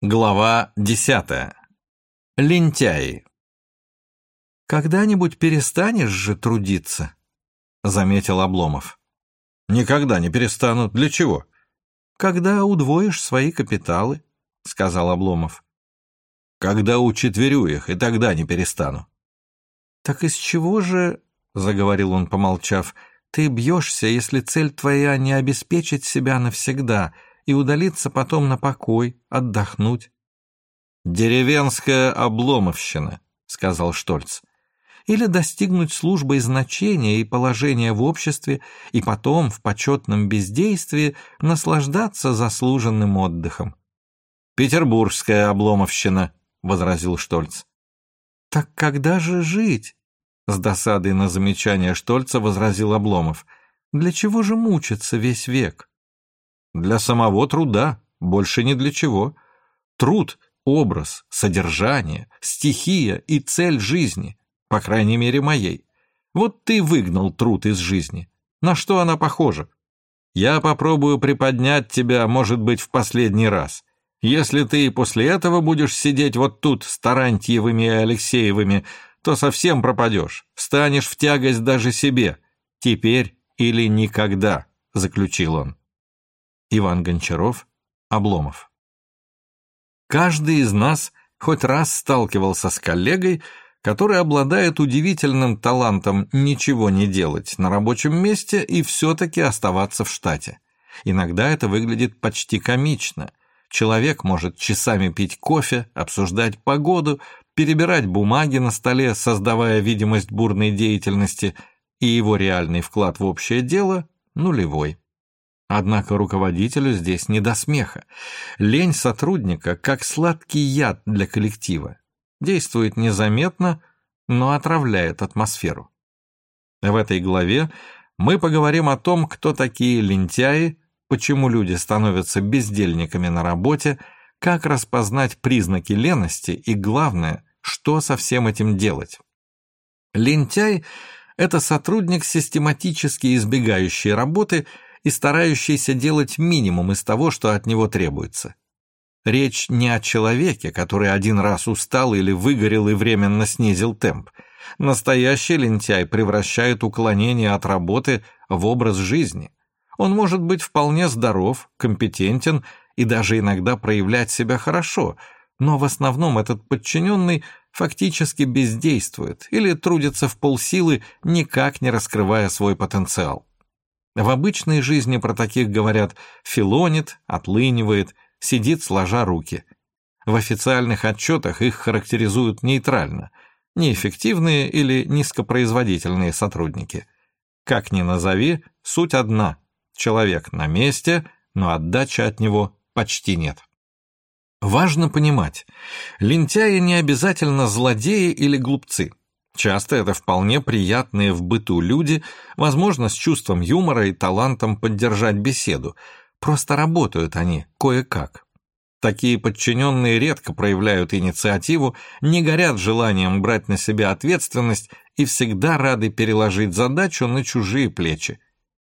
Глава десятая. Лентяи. «Когда-нибудь перестанешь же трудиться?» — заметил Обломов. «Никогда не перестану. Для чего?» «Когда удвоишь свои капиталы», — сказал Обломов. «Когда учетверю их, и тогда не перестану». «Так из чего же, — заговорил он, помолчав, — ты бьешься, если цель твоя не обеспечить себя навсегда — и удалиться потом на покой, отдохнуть. «Деревенская обломовщина», — сказал Штольц. «Или достигнуть службы и значения и положения в обществе, и потом в почетном бездействии наслаждаться заслуженным отдыхом». «Петербургская обломовщина», — возразил Штольц. «Так когда же жить?» С досадой на замечание Штольца возразил Обломов. «Для чего же мучиться весь век?» Для самого труда, больше ни для чего. Труд — образ, содержание, стихия и цель жизни, по крайней мере моей. Вот ты выгнал труд из жизни. На что она похожа? Я попробую приподнять тебя, может быть, в последний раз. Если ты и после этого будешь сидеть вот тут с Тарантьевыми и Алексеевыми, то совсем пропадешь, станешь в тягость даже себе. Теперь или никогда, — заключил он. Иван Гончаров, Обломов. Каждый из нас хоть раз сталкивался с коллегой, который обладает удивительным талантом ничего не делать на рабочем месте и все-таки оставаться в штате. Иногда это выглядит почти комично. Человек может часами пить кофе, обсуждать погоду, перебирать бумаги на столе, создавая видимость бурной деятельности, и его реальный вклад в общее дело нулевой. Однако руководителю здесь не до смеха. Лень сотрудника как сладкий яд для коллектива. Действует незаметно, но отравляет атмосферу. В этой главе мы поговорим о том, кто такие лентяи, почему люди становятся бездельниками на работе, как распознать признаки лености и, главное, что со всем этим делать. Лентяй – это сотрудник, систематически избегающий работы – и старающийся делать минимум из того, что от него требуется. Речь не о человеке, который один раз устал или выгорел и временно снизил темп. Настоящий лентяй превращает уклонение от работы в образ жизни. Он может быть вполне здоров, компетентен и даже иногда проявлять себя хорошо, но в основном этот подчиненный фактически бездействует или трудится в полсилы, никак не раскрывая свой потенциал. В обычной жизни про таких говорят «филонит», «отлынивает», «сидит сложа руки». В официальных отчетах их характеризуют нейтрально – неэффективные или низкопроизводительные сотрудники. Как ни назови, суть одна – человек на месте, но отдачи от него почти нет. Важно понимать, лентяи не обязательно злодеи или глупцы. Часто это вполне приятные в быту люди, возможно, с чувством юмора и талантом поддержать беседу. Просто работают они кое-как. Такие подчиненные редко проявляют инициативу, не горят желанием брать на себя ответственность и всегда рады переложить задачу на чужие плечи.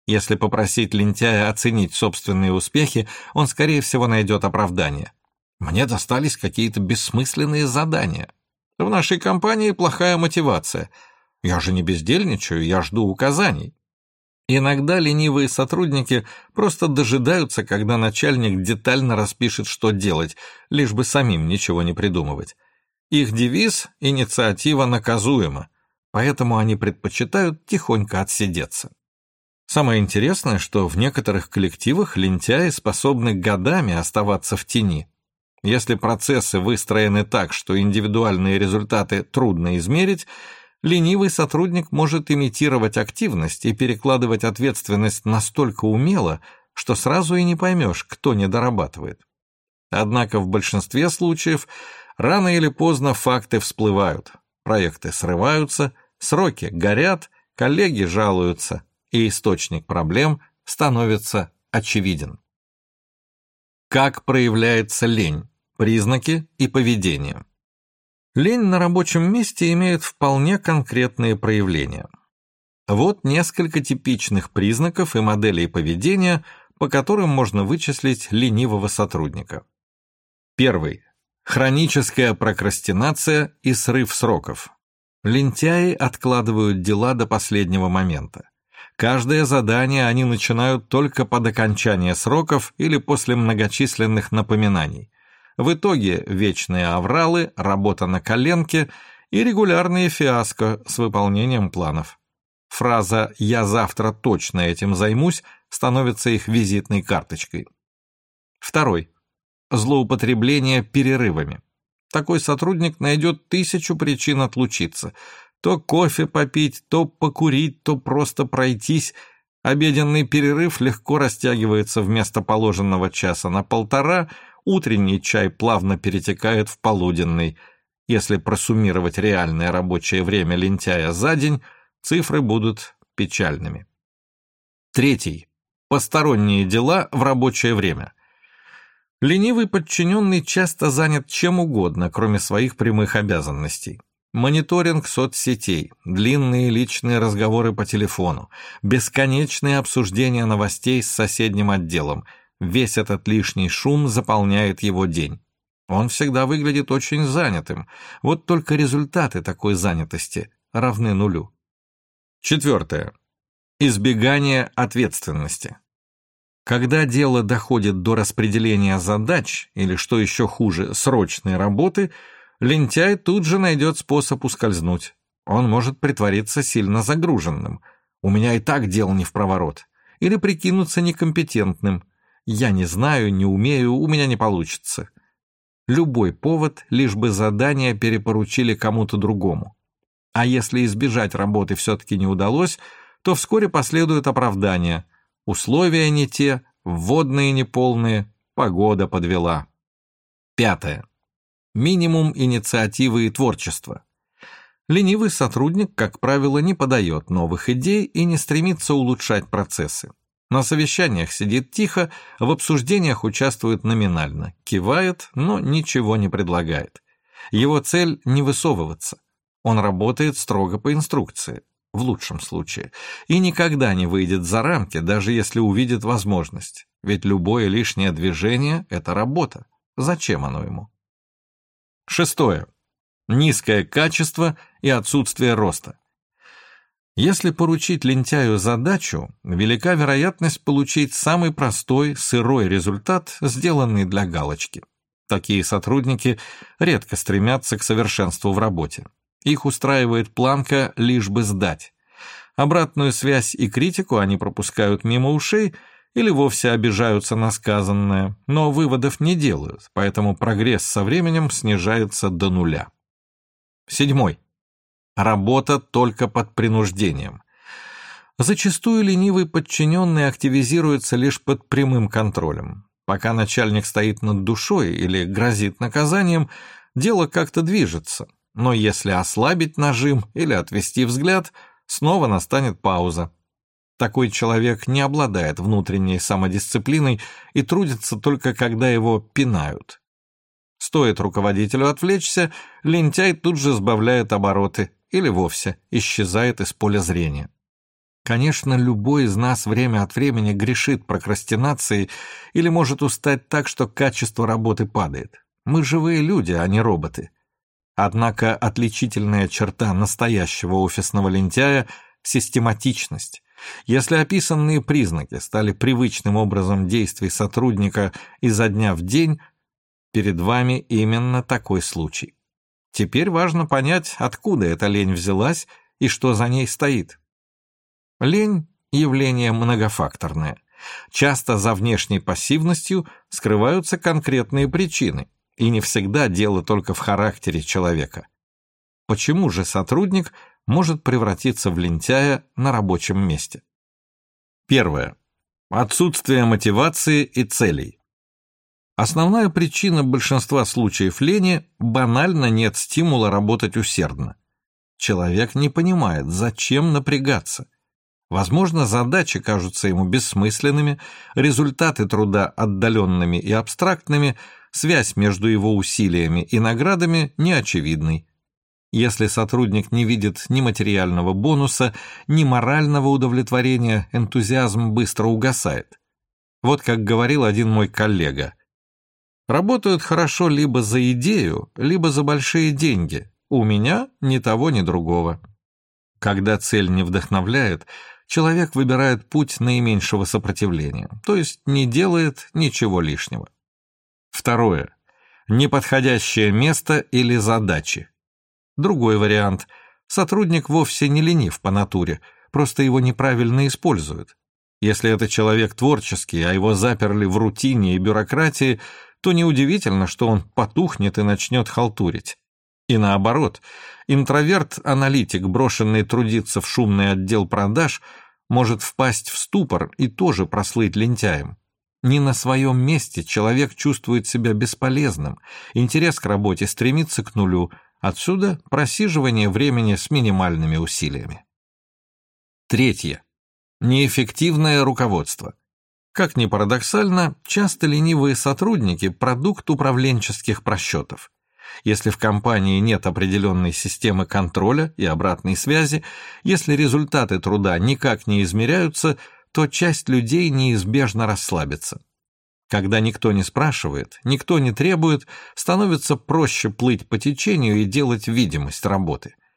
Если попросить лентяя оценить собственные успехи, он, скорее всего, найдет оправдание. Мне достались какие-то бессмысленные задания. В нашей компании плохая мотивация. Я же не бездельничаю, я жду указаний. Иногда ленивые сотрудники просто дожидаются, когда начальник детально распишет, что делать, лишь бы самим ничего не придумывать. Их девиз «Инициатива наказуема», поэтому они предпочитают тихонько отсидеться. Самое интересное, что в некоторых коллективах лентяи способны годами оставаться в тени, если процессы выстроены так, что индивидуальные результаты трудно измерить, ленивый сотрудник может имитировать активность и перекладывать ответственность настолько умело, что сразу и не поймешь, кто не дорабатывает. Однако в большинстве случаев рано или поздно факты всплывают, проекты срываются, сроки горят, коллеги жалуются, и источник проблем становится очевиден. Как проявляется лень? Признаки и поведение. Лень на рабочем месте имеет вполне конкретные проявления. Вот несколько типичных признаков и моделей поведения, по которым можно вычислить ленивого сотрудника. Первый. Хроническая прокрастинация и срыв сроков. Лентяи откладывают дела до последнего момента. Каждое задание они начинают только под окончание сроков или после многочисленных напоминаний. В итоге вечные авралы, работа на коленке и регулярные фиаско с выполнением планов. Фраза «я завтра точно этим займусь» становится их визитной карточкой. Второй. Злоупотребление перерывами. Такой сотрудник найдет тысячу причин отлучиться. То кофе попить, то покурить, то просто пройтись. Обеденный перерыв легко растягивается вместо положенного часа на полтора, утренний чай плавно перетекает в полуденный. Если просуммировать реальное рабочее время лентяя за день, цифры будут печальными. Третий. Посторонние дела в рабочее время. Ленивый подчиненный часто занят чем угодно, кроме своих прямых обязанностей. Мониторинг соцсетей, длинные личные разговоры по телефону, бесконечные обсуждения новостей с соседним отделом. Весь этот лишний шум заполняет его день. Он всегда выглядит очень занятым, вот только результаты такой занятости равны нулю. Четвертое. Избегание ответственности. Когда дело доходит до распределения задач, или, что еще хуже, срочной работы, лентяй тут же найдет способ ускользнуть. Он может притвориться сильно загруженным. У меня и так дел не в проворот. Или прикинуться некомпетентным. Я не знаю, не умею, у меня не получится. Любой повод, лишь бы задание перепоручили кому-то другому. А если избежать работы все-таки не удалось, то вскоре последует оправдание – Условия не те, вводные неполные, погода подвела. Пятое. Минимум инициативы и творчества. Ленивый сотрудник, как правило, не подает новых идей и не стремится улучшать процессы. На совещаниях сидит тихо, в обсуждениях участвует номинально, кивает, но ничего не предлагает. Его цель – не высовываться. Он работает строго по инструкции в лучшем случае, и никогда не выйдет за рамки, даже если увидит возможность. Ведь любое лишнее движение – это работа. Зачем оно ему? Шестое. Низкое качество и отсутствие роста. Если поручить лентяю задачу, велика вероятность получить самый простой, сырой результат, сделанный для галочки. Такие сотрудники редко стремятся к совершенству в работе. Их устраивает планка лишь бы сдать. Обратную связь и критику они пропускают мимо ушей или вовсе обижаются на сказанное, но выводов не делают, поэтому прогресс со временем снижается до нуля. Седьмой. Работа только под принуждением. Зачастую ленивый подчиненный активизируется лишь под прямым контролем. Пока начальник стоит над душой или грозит наказанием, дело как-то движется, но если ослабить нажим или отвести взгляд, снова настанет пауза. Такой человек не обладает внутренней самодисциплиной и трудится только когда его пинают. Стоит руководителю отвлечься, лентяй тут же сбавляет обороты или вовсе исчезает из поля зрения. Конечно, любой из нас время от времени грешит прокрастинацией или может устать так, что качество работы падает. Мы живые люди, а не роботы. Однако отличительная черта настоящего офисного лентяя – систематичность. Если описанные признаки стали привычным образом действий сотрудника изо дня в день, перед вами именно такой случай. Теперь важно понять, откуда эта лень взялась и что за ней стоит. Лень – явление многофакторное. Часто за внешней пассивностью скрываются конкретные причины – и не всегда дело только в характере человека. Почему же сотрудник может превратиться в лентяя на рабочем месте? Первое. Отсутствие мотивации и целей. Основная причина большинства случаев лени – банально нет стимула работать усердно. Человек не понимает, зачем напрягаться. Возможно, задачи кажутся ему бессмысленными, результаты труда отдаленными и абстрактными – связь между его усилиями и наградами неочевидной. Если сотрудник не видит ни материального бонуса, ни морального удовлетворения, энтузиазм быстро угасает. Вот как говорил один мой коллега. Работают хорошо либо за идею, либо за большие деньги. У меня ни того, ни другого. Когда цель не вдохновляет, человек выбирает путь наименьшего сопротивления, то есть не делает ничего лишнего. Второе. Неподходящее место или задачи. Другой вариант. Сотрудник вовсе не ленив по натуре, просто его неправильно используют. Если это человек творческий, а его заперли в рутине и бюрократии, то неудивительно, что он потухнет и начнет халтурить. И наоборот, интроверт-аналитик, брошенный трудиться в шумный отдел продаж, может впасть в ступор и тоже прослыть лентяем. Не на своем месте человек чувствует себя бесполезным, интерес к работе стремится к нулю, отсюда просиживание времени с минимальными усилиями. Третье. Неэффективное руководство. Как ни парадоксально, часто ленивые сотрудники – продукт управленческих просчетов. Если в компании нет определенной системы контроля и обратной связи, если результаты труда никак не измеряются, то часть людей неизбежно расслабится. Когда никто не спрашивает, никто не требует, становится проще плыть по течению и делать видимость работы –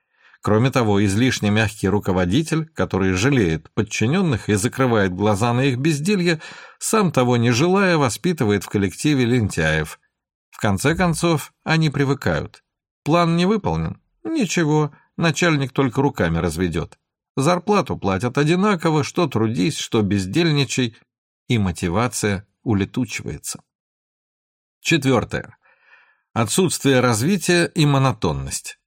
Кроме того, излишне мягкий руководитель, который жалеет подчиненных и закрывает глаза на их безделье, сам того не желая, воспитывает в коллективе лентяев. В конце концов, они привыкают. План не выполнен? Ничего, начальник только руками разведет. Зарплату платят одинаково, что трудись, что бездельничай, и мотивация улетучивается. Четвертое. Отсутствие развития и монотонность.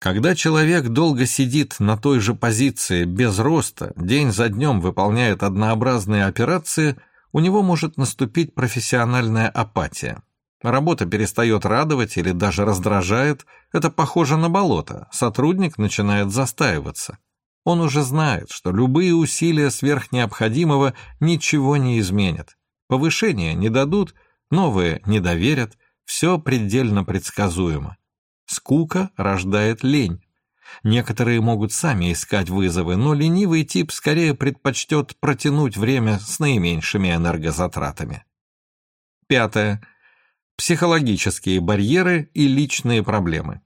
Когда человек долго сидит на той же позиции без роста, день за днем выполняет однообразные операции, у него может наступить профессиональная апатия. Работа перестает радовать или даже раздражает, это похоже на болото, сотрудник начинает застаиваться. Он уже знает, что любые усилия сверх необходимого ничего не изменят. Повышения не дадут, новые не доверят, все предельно предсказуемо. Скука рождает лень. Некоторые могут сами искать вызовы, но ленивый тип скорее предпочтет протянуть время с наименьшими энергозатратами. Пятое. Психологические барьеры и личные проблемы.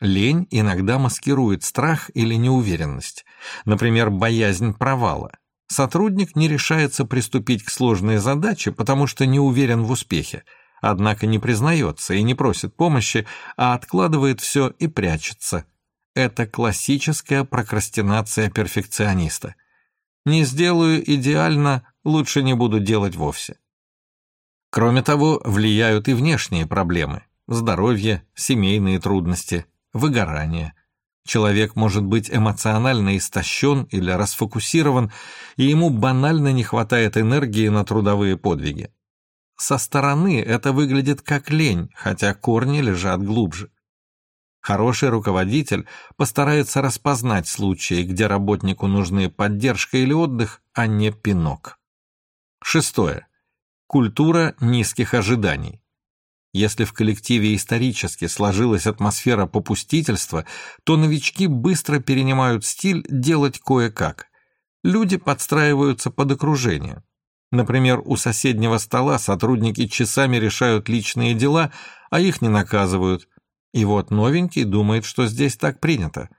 Лень иногда маскирует страх или неуверенность, например, боязнь провала. Сотрудник не решается приступить к сложной задаче, потому что не уверен в успехе – однако не признается и не просит помощи, а откладывает все и прячется. Это классическая прокрастинация перфекциониста. Не сделаю идеально, лучше не буду делать вовсе. Кроме того, влияют и внешние проблемы – здоровье, семейные трудности, выгорание. Человек может быть эмоционально истощен или расфокусирован, и ему банально не хватает энергии на трудовые подвиги. Со стороны это выглядит как лень, хотя корни лежат глубже. Хороший руководитель постарается распознать случаи, где работнику нужны поддержка или отдых, а не пинок. Шестое. Культура низких ожиданий. Если в коллективе исторически сложилась атмосфера попустительства, то новички быстро перенимают стиль делать кое-как. Люди подстраиваются под окружение. Например, у соседнего стола сотрудники часами решают личные дела, а их не наказывают. И вот новенький думает, что здесь так принято.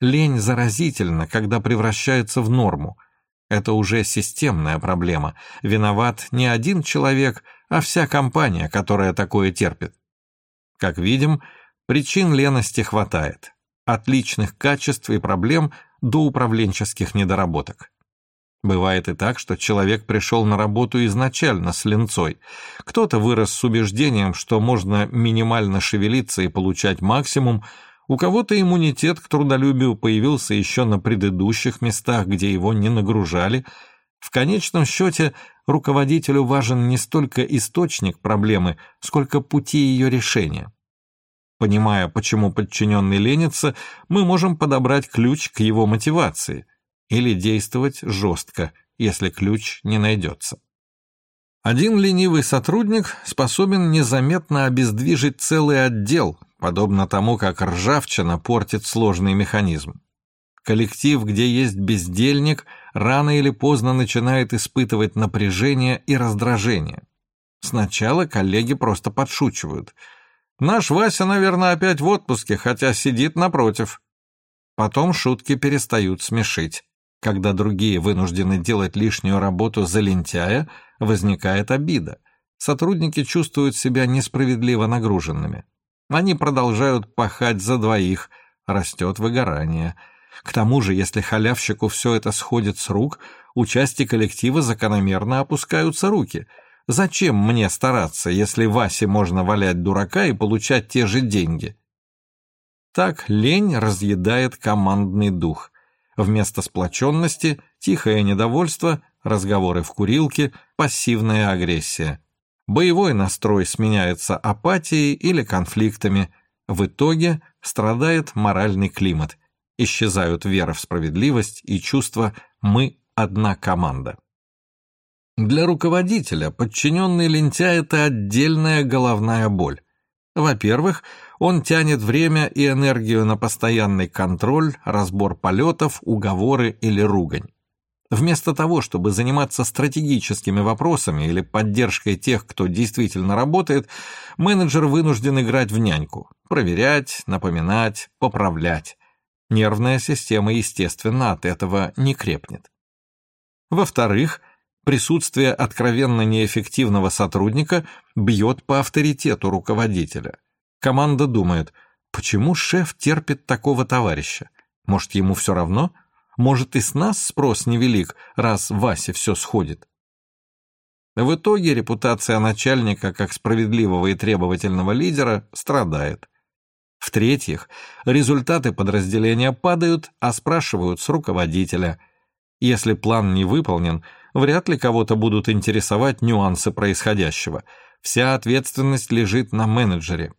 Лень заразительна, когда превращается в норму. Это уже системная проблема. Виноват не один человек, а вся компания, которая такое терпит. Как видим, причин лености хватает. От личных качеств и проблем до управленческих недоработок. Бывает и так, что человек пришел на работу изначально с ленцой. Кто-то вырос с убеждением, что можно минимально шевелиться и получать максимум, у кого-то иммунитет к трудолюбию появился еще на предыдущих местах, где его не нагружали. В конечном счете руководителю важен не столько источник проблемы, сколько пути ее решения. Понимая, почему подчиненный ленится, мы можем подобрать ключ к его мотивации – или действовать жестко, если ключ не найдется. Один ленивый сотрудник способен незаметно обездвижить целый отдел, подобно тому, как ржавчина портит сложный механизм. Коллектив, где есть бездельник, рано или поздно начинает испытывать напряжение и раздражение. Сначала коллеги просто подшучивают. Наш Вася, наверное, опять в отпуске, хотя сидит напротив. Потом шутки перестают смешить. Когда другие вынуждены делать лишнюю работу за лентяя, возникает обида. Сотрудники чувствуют себя несправедливо нагруженными. Они продолжают пахать за двоих, растет выгорание. К тому же, если халявщику все это сходит с рук, у части коллектива закономерно опускаются руки. Зачем мне стараться, если Васе можно валять дурака и получать те же деньги? Так лень разъедает командный дух. Вместо сплоченности – тихое недовольство, разговоры в курилке, пассивная агрессия. Боевой настрой сменяется апатией или конфликтами. В итоге страдает моральный климат. Исчезают вера в справедливость и чувство «мы одна команда». Для руководителя подчиненный лентяй – это отдельная головная боль. Во-первых, он тянет время и энергию на постоянный контроль, разбор полетов, уговоры или ругань. Вместо того, чтобы заниматься стратегическими вопросами или поддержкой тех, кто действительно работает, менеджер вынужден играть в няньку, проверять, напоминать, поправлять. Нервная система, естественно, от этого не крепнет. Во-вторых, присутствие откровенно неэффективного сотрудника бьет по авторитету руководителя. Команда думает, почему шеф терпит такого товарища? Может, ему все равно? – может, и с нас спрос невелик, раз Васе все сходит. В итоге репутация начальника как справедливого и требовательного лидера страдает. В-третьих, результаты подразделения падают, а спрашивают с руководителя. Если план не выполнен, вряд ли кого-то будут интересовать нюансы происходящего. Вся ответственность лежит на менеджере.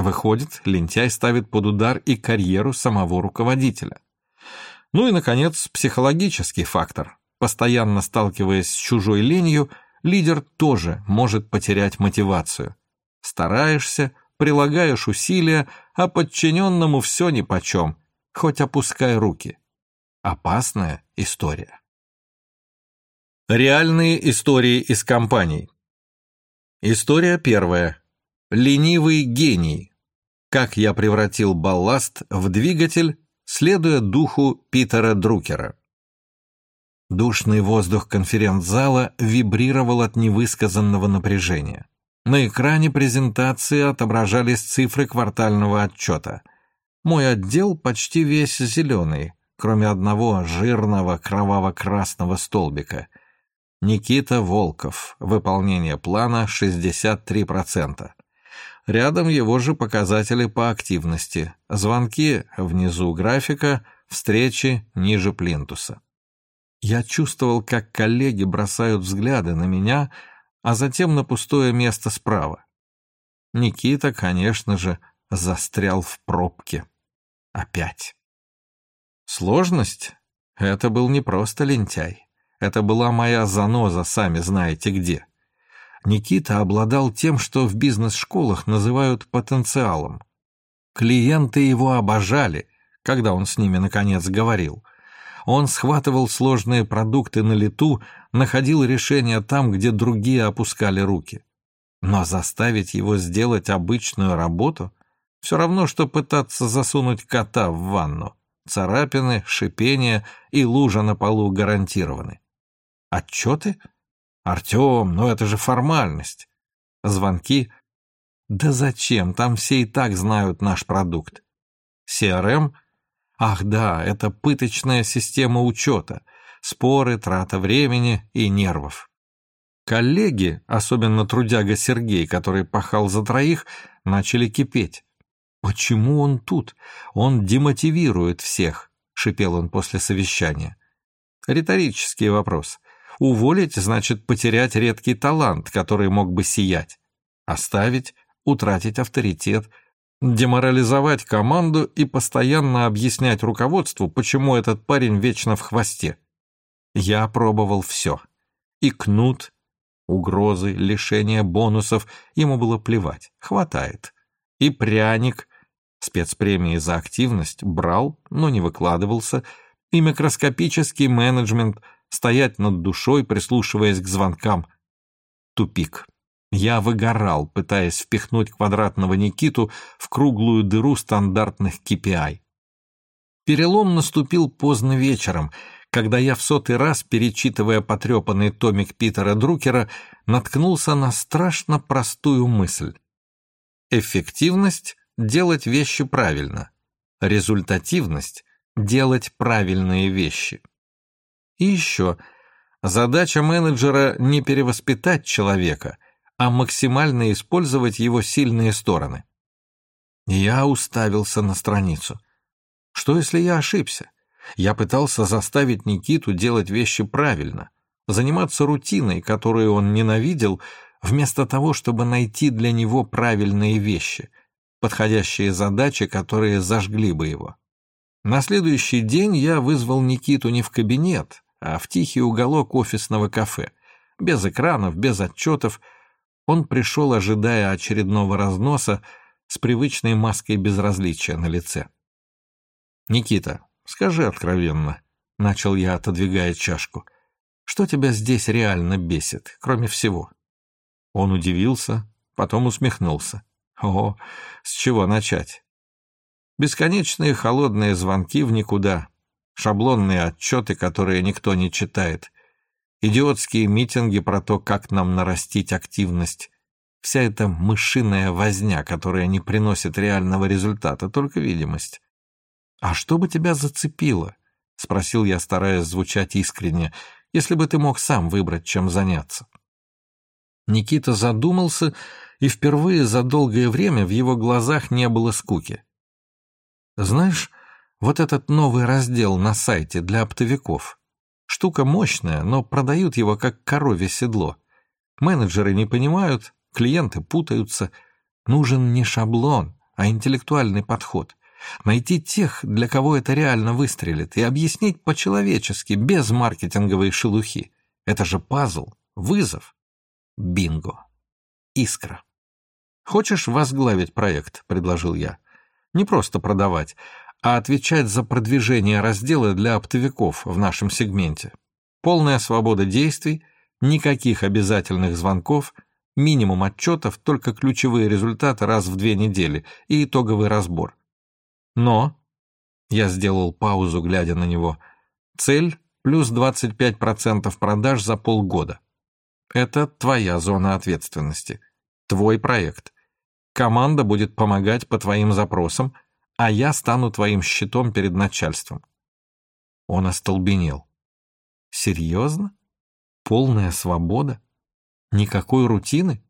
Выходит, лентяй ставит под удар и карьеру самого руководителя. Ну и, наконец, психологический фактор. Постоянно сталкиваясь с чужой ленью, лидер тоже может потерять мотивацию. Стараешься, прилагаешь усилия, а подчиненному все нипочем, хоть опускай руки. Опасная история. Реальные истории из компаний. История первая. Ленивый гений. Как я превратил балласт в двигатель следуя духу Питера Друкера. Душный воздух конференц-зала вибрировал от невысказанного напряжения. На экране презентации отображались цифры квартального отчета. Мой отдел почти весь зеленый, кроме одного жирного кроваво-красного столбика. Никита Волков. Выполнение плана 63%. Рядом его же показатели по активности. Звонки внизу графика, встречи ниже плинтуса. Я чувствовал, как коллеги бросают взгляды на меня, а затем на пустое место справа. Никита, конечно же, застрял в пробке. Опять. Сложность? Это был не просто лентяй. Это была моя заноза, сами знаете где. Никита обладал тем, что в бизнес-школах называют потенциалом. Клиенты его обожали, когда он с ними наконец говорил. Он схватывал сложные продукты на лету, находил решения там, где другие опускали руки. Но заставить его сделать обычную работу все равно, что пытаться засунуть кота в ванну. Царапины, шипение и лужа на полу гарантированы. Отчеты? «Артем, ну это же формальность!» Звонки. «Да зачем? Там все и так знают наш продукт». CRM? Ах да, это пыточная система учета. Споры, трата времени и нервов. Коллеги, особенно трудяга Сергей, который пахал за троих, начали кипеть. «Почему он тут? Он демотивирует всех», — шипел он после совещания. Риторический вопрос. Уволить значит потерять редкий талант, который мог бы сиять. Оставить, утратить авторитет, деморализовать команду и постоянно объяснять руководству, почему этот парень вечно в хвосте. Я пробовал все. И кнут, угрозы, лишение бонусов, ему было плевать, хватает. И пряник, спецпремии за активность, брал, но не выкладывался, и микроскопический менеджмент – стоять над душой, прислушиваясь к звонкам. Тупик. Я выгорал, пытаясь впихнуть квадратного Никиту в круглую дыру стандартных KPI. Перелом наступил поздно вечером, когда я в сотый раз, перечитывая потрепанный томик Питера Друкера, наткнулся на страшно простую мысль. Эффективность — делать вещи правильно. Результативность — делать правильные вещи. И еще, задача менеджера не перевоспитать человека, а максимально использовать его сильные стороны. Я уставился на страницу. Что, если я ошибся? Я пытался заставить Никиту делать вещи правильно, заниматься рутиной, которую он ненавидел, вместо того, чтобы найти для него правильные вещи, подходящие задачи, которые зажгли бы его. На следующий день я вызвал Никиту не в кабинет, а в тихий уголок офисного кафе. Без экранов, без отчетов. Он пришел, ожидая очередного разноса, с привычной маской безразличия на лице. «Никита, скажи откровенно», — начал я, отодвигая чашку, «что тебя здесь реально бесит, кроме всего?» Он удивился, потом усмехнулся. «О, с чего начать?» Бесконечные холодные звонки в никуда, шаблонные отчеты, которые никто не читает, идиотские митинги про то, как нам нарастить активность. Вся эта мышиная возня, которая не приносит реального результата, только видимость. «А что бы тебя зацепило?» — спросил я, стараясь звучать искренне, «если бы ты мог сам выбрать, чем заняться». Никита задумался, и впервые за долгое время в его глазах не было скуки. «Знаешь, вот этот новый раздел на сайте для оптовиков. Штука мощная, но продают его как коровье седло. Менеджеры не понимают, клиенты путаются. Нужен не шаблон, а интеллектуальный подход. Найти тех, для кого это реально выстрелит, и объяснить по-человечески, без маркетинговой шелухи. Это же пазл, вызов. Бинго. Искра. «Хочешь возглавить проект?» — предложил я. «Не просто продавать, а отвечать за продвижение раздела для оптовиков в нашем сегменте. Полная свобода действий, никаких обязательных звонков, минимум отчетов, только ключевые результаты раз в две недели и итоговый разбор. Но, я сделал паузу, глядя на него, цель плюс 25% продаж за полгода. Это твоя зона ответственности, твой проект. Команда будет помогать по твоим запросам – а я стану твоим щитом перед начальством». Он остолбенел. «Серьезно? Полная свобода? Никакой рутины?»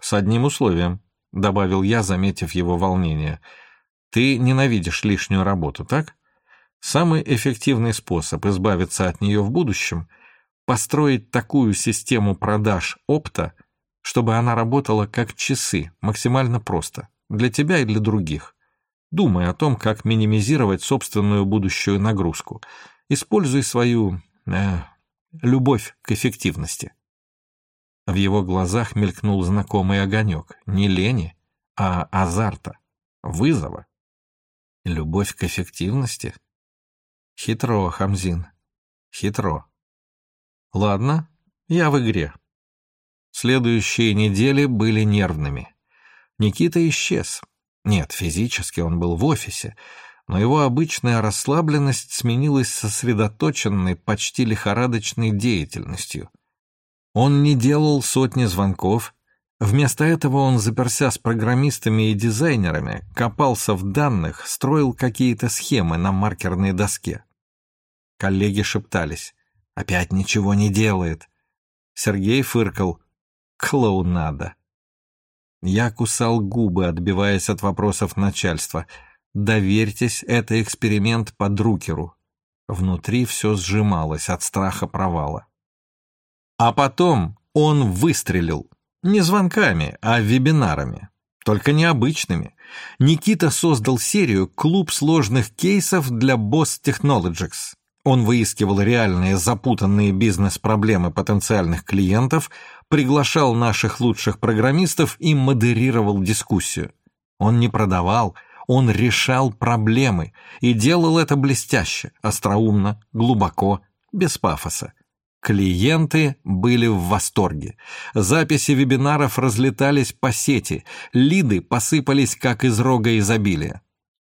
«С одним условием», — добавил я, заметив его волнение. «Ты ненавидишь лишнюю работу, так? Самый эффективный способ избавиться от нее в будущем — построить такую систему продаж опта, чтобы она работала как часы, максимально просто, для тебя и для других. Думай о том, как минимизировать собственную будущую нагрузку. Используй свою э, любовь к эффективности. В его глазах мелькнул знакомый огонек. Не лени, а азарта, вызова. Любовь к эффективности? Хитро, Хамзин, хитро. Ладно, я в игре. Следующие недели были нервными. Никита исчез. Нет, физически он был в офисе, но его обычная расслабленность сменилась сосредоточенной, почти лихорадочной деятельностью. Он не делал сотни звонков, вместо этого он, заперся с программистами и дизайнерами, копался в данных, строил какие-то схемы на маркерной доске. Коллеги шептались. «Опять ничего не делает». Сергей фыркал. «Клоунада». Я кусал губы, отбиваясь от вопросов начальства. «Доверьтесь, это эксперимент по Друкеру». Внутри все сжималось от страха провала. А потом он выстрелил. Не звонками, а вебинарами. Только необычными. Никита создал серию «Клуб сложных кейсов для Boss Technologies». Он выискивал реальные запутанные бизнес-проблемы потенциальных клиентов, приглашал наших лучших программистов и модерировал дискуссию. Он не продавал, он решал проблемы и делал это блестяще, остроумно, глубоко, без пафоса. Клиенты были в восторге. Записи вебинаров разлетались по сети, лиды посыпались как из рога изобилия.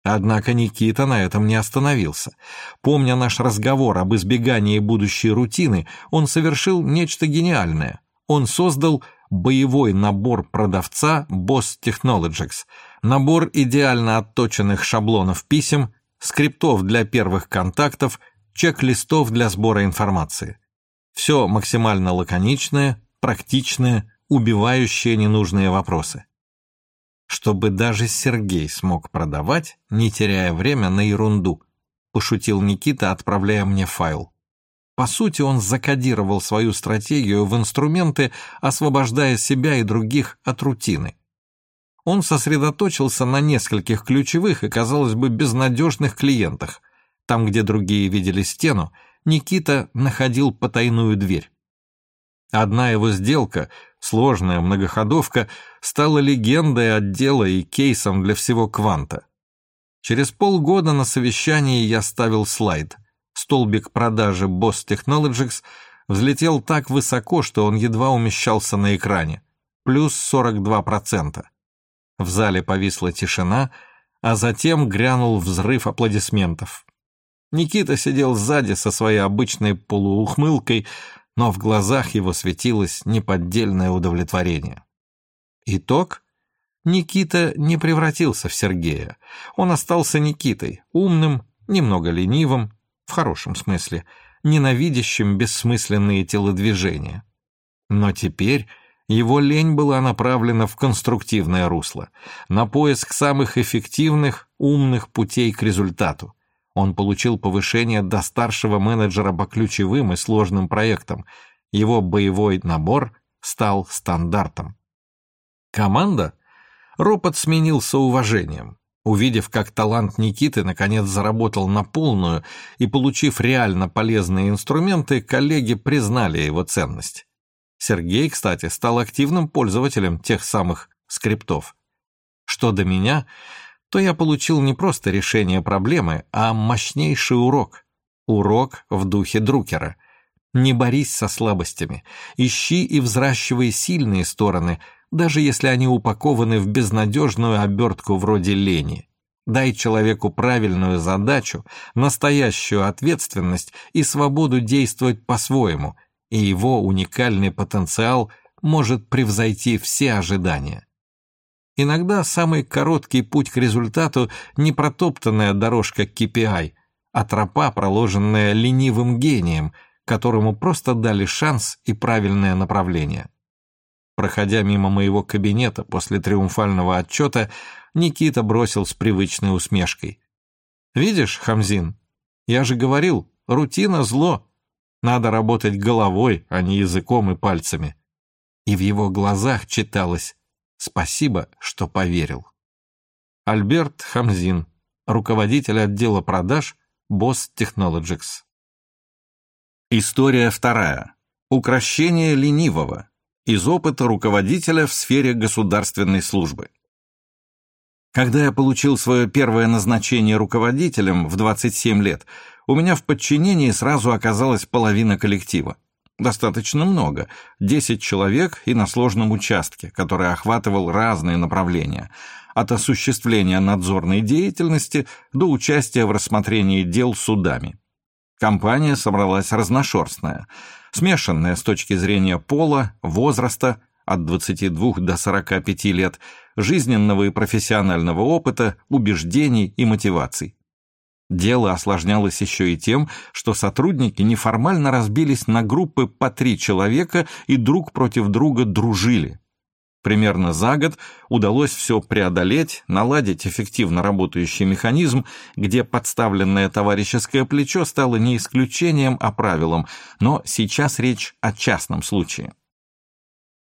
Однако Никита на этом не остановился. Помня наш разговор об избегании будущей рутины, он совершил нечто гениальное. Он создал боевой набор продавца Boss Technologies, набор идеально отточенных шаблонов писем, скриптов для первых контактов, чек-листов для сбора информации. Все максимально лаконичное, практичное, убивающее ненужные вопросы. Чтобы даже Сергей смог продавать, не теряя время на ерунду, пошутил Никита, отправляя мне файл. По сути, он закодировал свою стратегию в инструменты, освобождая себя и других от рутины. Он сосредоточился на нескольких ключевых и, казалось бы, безнадежных клиентах. Там, где другие видели стену, Никита находил потайную дверь. Одна его сделка, сложная многоходовка, стала легендой отдела и кейсом для всего кванта. Через полгода на совещании я ставил слайд. Столбик продажи Boss Technologies взлетел так высоко, что он едва умещался на экране. Плюс 42%. В зале повисла тишина, а затем грянул взрыв аплодисментов. Никита сидел сзади со своей обычной полуухмылкой, но в глазах его светилось неподдельное удовлетворение. Итог? Никита не превратился в Сергея. Он остался Никитой, умным, немного ленивым, в хорошем смысле, ненавидящим бессмысленные телодвижения. Но теперь его лень была направлена в конструктивное русло, на поиск самых эффективных, умных путей к результату. Он получил повышение до старшего менеджера по ключевым и сложным проектам. Его боевой набор стал стандартом. Команда? Ропот сменился уважением. Увидев, как талант Никиты наконец заработал на полную и получив реально полезные инструменты, коллеги признали его ценность. Сергей, кстати, стал активным пользователем тех самых скриптов. Что до меня, то я получил не просто решение проблемы, а мощнейший урок. Урок в духе Друкера. Не борись со слабостями, ищи и взращивай сильные стороны, даже если они упакованы в безнадежную обертку вроде лени. Дай человеку правильную задачу, настоящую ответственность и свободу действовать по-своему, и его уникальный потенциал может превзойти все ожидания. Иногда самый короткий путь к результату не протоптанная дорожка KPI, а тропа, проложенная ленивым гением, которому просто дали шанс и правильное направление. Проходя мимо моего кабинета после триумфального отчета, Никита бросил с привычной усмешкой. «Видишь, Хамзин, я же говорил, рутина — зло. Надо работать головой, а не языком и пальцами». И в его глазах читалось Спасибо, что поверил. Альберт Хамзин, руководитель отдела продаж Boss Technologies. История вторая. Укращение ленивого. Из опыта руководителя в сфере государственной службы. Когда я получил свое первое назначение руководителем в 27 лет, у меня в подчинении сразу оказалась половина коллектива. Достаточно много, 10 человек и на сложном участке, который охватывал разные направления, от осуществления надзорной деятельности до участия в рассмотрении дел судами. Компания собралась разношерстная, смешанная с точки зрения пола, возраста, от 22 до 45 лет, жизненного и профессионального опыта, убеждений и мотиваций. Дело осложнялось еще и тем, что сотрудники неформально разбились на группы по три человека и друг против друга дружили. Примерно за год удалось все преодолеть, наладить эффективно работающий механизм, где подставленное товарищеское плечо стало не исключением, а правилом, но сейчас речь о частном случае.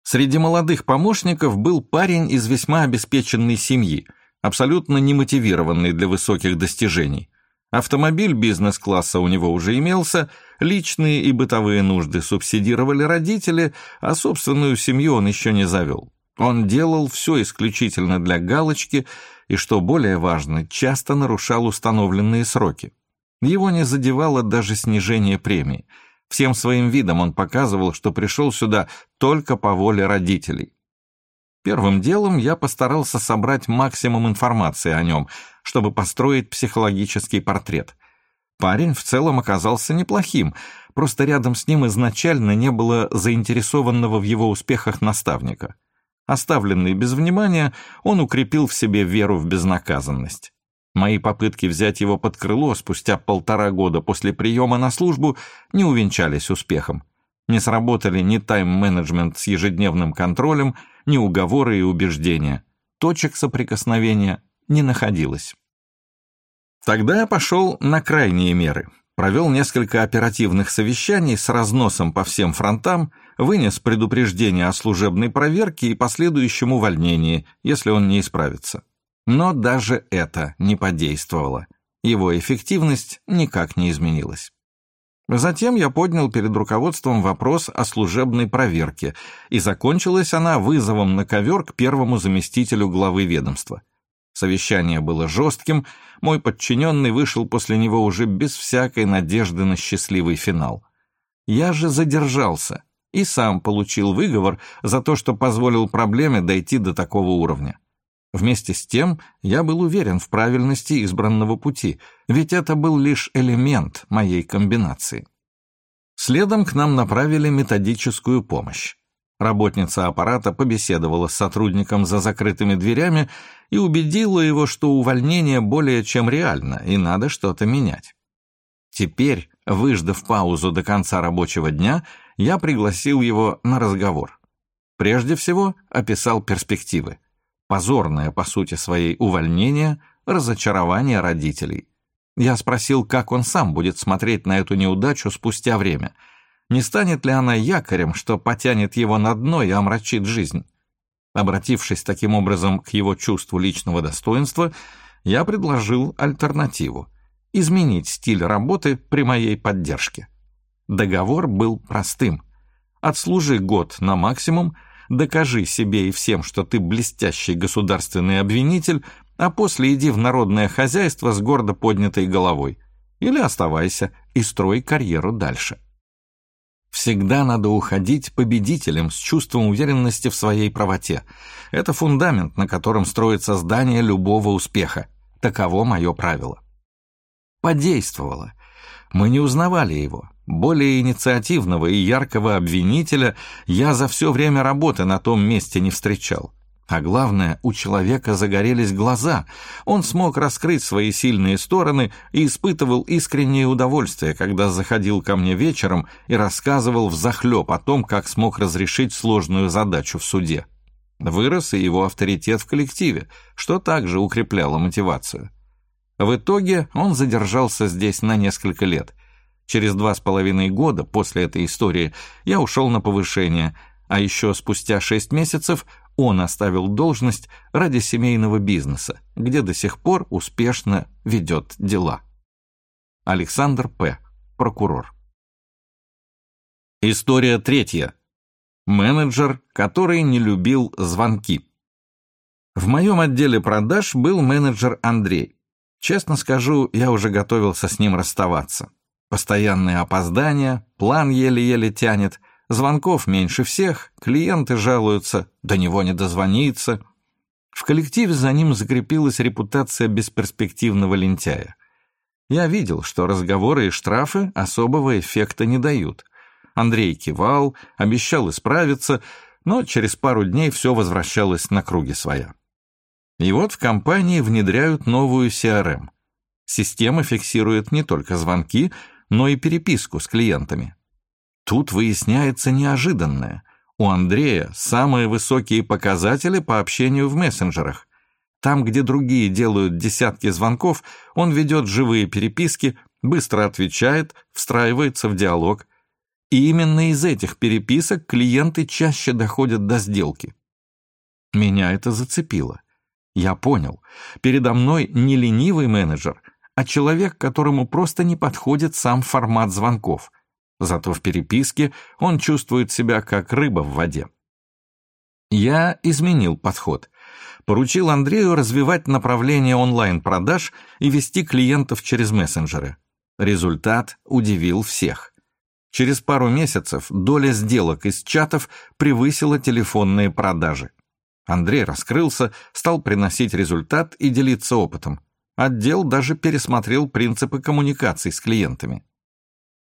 Среди молодых помощников был парень из весьма обеспеченной семьи, абсолютно немотивированный для высоких достижений. Автомобиль бизнес-класса у него уже имелся, личные и бытовые нужды субсидировали родители, а собственную семью он еще не завел. Он делал все исключительно для галочки и, что более важно, часто нарушал установленные сроки. Его не задевало даже снижение премии. Всем своим видом он показывал, что пришел сюда только по воле родителей. Первым делом я постарался собрать максимум информации о нем, чтобы построить психологический портрет. Парень в целом оказался неплохим, просто рядом с ним изначально не было заинтересованного в его успехах наставника. Оставленный без внимания, он укрепил в себе веру в безнаказанность. Мои попытки взять его под крыло спустя полтора года после приема на службу не увенчались успехом. Не сработали ни тайм-менеджмент с ежедневным контролем, ни уговоры и убеждения. Точек соприкосновения не находилось. Тогда я пошел на крайние меры. Провел несколько оперативных совещаний с разносом по всем фронтам, вынес предупреждение о служебной проверке и последующем увольнении, если он не исправится. Но даже это не подействовало. Его эффективность никак не изменилась. Затем я поднял перед руководством вопрос о служебной проверке, и закончилась она вызовом на ковер к первому заместителю главы ведомства. Совещание было жестким, мой подчиненный вышел после него уже без всякой надежды на счастливый финал. Я же задержался и сам получил выговор за то, что позволил проблеме дойти до такого уровня. Вместе с тем я был уверен в правильности избранного пути, ведь это был лишь элемент моей комбинации. Следом к нам направили методическую помощь. Работница аппарата побеседовала с сотрудником за закрытыми дверями и убедила его, что увольнение более чем реально и надо что-то менять. Теперь, выждав паузу до конца рабочего дня, я пригласил его на разговор. Прежде всего описал перспективы позорное по сути своей увольнение, разочарование родителей. Я спросил, как он сам будет смотреть на эту неудачу спустя время. Не станет ли она якорем, что потянет его на дно и омрачит жизнь? Обратившись таким образом к его чувству личного достоинства, я предложил альтернативу – изменить стиль работы при моей поддержке. Договор был простым. Отслужи год на максимум – докажи себе и всем, что ты блестящий государственный обвинитель, а после иди в народное хозяйство с гордо поднятой головой. Или оставайся и строй карьеру дальше. Всегда надо уходить победителем с чувством уверенности в своей правоте. Это фундамент, на котором строится здание любого успеха. Таково мое правило. Подействовало. Мы не узнавали его. Более инициативного и яркого обвинителя я за все время работы на том месте не встречал. А главное, у человека загорелись глаза. Он смог раскрыть свои сильные стороны и испытывал искреннее удовольствие, когда заходил ко мне вечером и рассказывал взахлеб о том, как смог разрешить сложную задачу в суде. Вырос и его авторитет в коллективе, что также укрепляло мотивацию. В итоге он задержался здесь на несколько лет. Через два с половиной года после этой истории я ушел на повышение, а еще спустя шесть месяцев он оставил должность ради семейного бизнеса, где до сих пор успешно ведет дела. Александр П., прокурор. История третья. Менеджер, который не любил звонки. В моем отделе продаж был менеджер Андрей. Честно скажу, я уже готовился с ним расставаться. Постоянные опоздания, план еле-еле тянет, звонков меньше всех, клиенты жалуются, до него не дозвониться. В коллективе за ним закрепилась репутация бесперспективного лентяя. Я видел, что разговоры и штрафы особого эффекта не дают. Андрей кивал, обещал исправиться, но через пару дней все возвращалось на круги своя. И вот в компании внедряют новую CRM. Система фиксирует не только звонки, но и переписку с клиентами. Тут выясняется неожиданное. У Андрея самые высокие показатели по общению в мессенджерах. Там, где другие делают десятки звонков, он ведет живые переписки, быстро отвечает, встраивается в диалог. И именно из этих переписок клиенты чаще доходят до сделки. Меня это зацепило. Я понял. Передо мной не ленивый менеджер, а человек, которому просто не подходит сам формат звонков. Зато в переписке он чувствует себя как рыба в воде. Я изменил подход. Поручил Андрею развивать направление онлайн-продаж и вести клиентов через мессенджеры. Результат удивил всех. Через пару месяцев доля сделок из чатов превысила телефонные продажи. Андрей раскрылся, стал приносить результат и делиться опытом. Отдел даже пересмотрел принципы коммуникаций с клиентами.